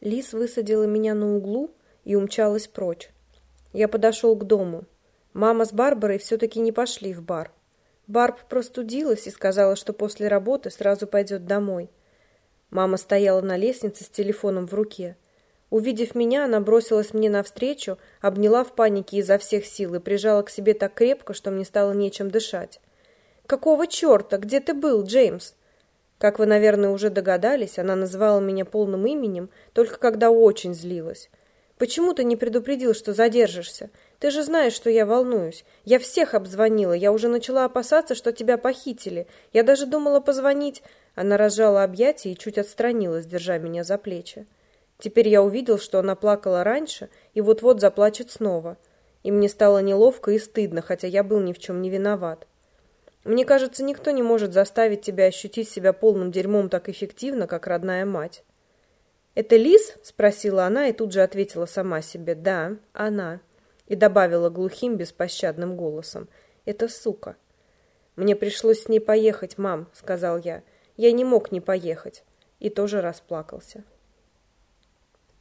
Лис высадила меня на углу и умчалась прочь. Я подошел к дому. Мама с Барбарой все-таки не пошли в бар. Барб простудилась и сказала, что после работы сразу пойдет домой. Мама стояла на лестнице с телефоном в руке. Увидев меня, она бросилась мне навстречу, обняла в панике изо всех сил и прижала к себе так крепко, что мне стало нечем дышать. «Какого черта? Где ты был, Джеймс?» Как вы, наверное, уже догадались, она называла меня полным именем, только когда очень злилась. Почему ты не предупредил, что задержишься? Ты же знаешь, что я волнуюсь. Я всех обзвонила. Я уже начала опасаться, что тебя похитили. Я даже думала позвонить. Она разжала объятия и чуть отстранилась, держа меня за плечи. Теперь я увидел, что она плакала раньше и вот-вот заплачет снова. И мне стало неловко и стыдно, хотя я был ни в чем не виноват. Мне кажется, никто не может заставить тебя ощутить себя полным дерьмом так эффективно, как родная мать. «Это Лис?» – спросила она и тут же ответила сама себе «Да, она». И добавила глухим, беспощадным голосом «Это сука». «Мне пришлось с ней поехать, мам», – сказал я. «Я не мог не поехать». И тоже расплакался.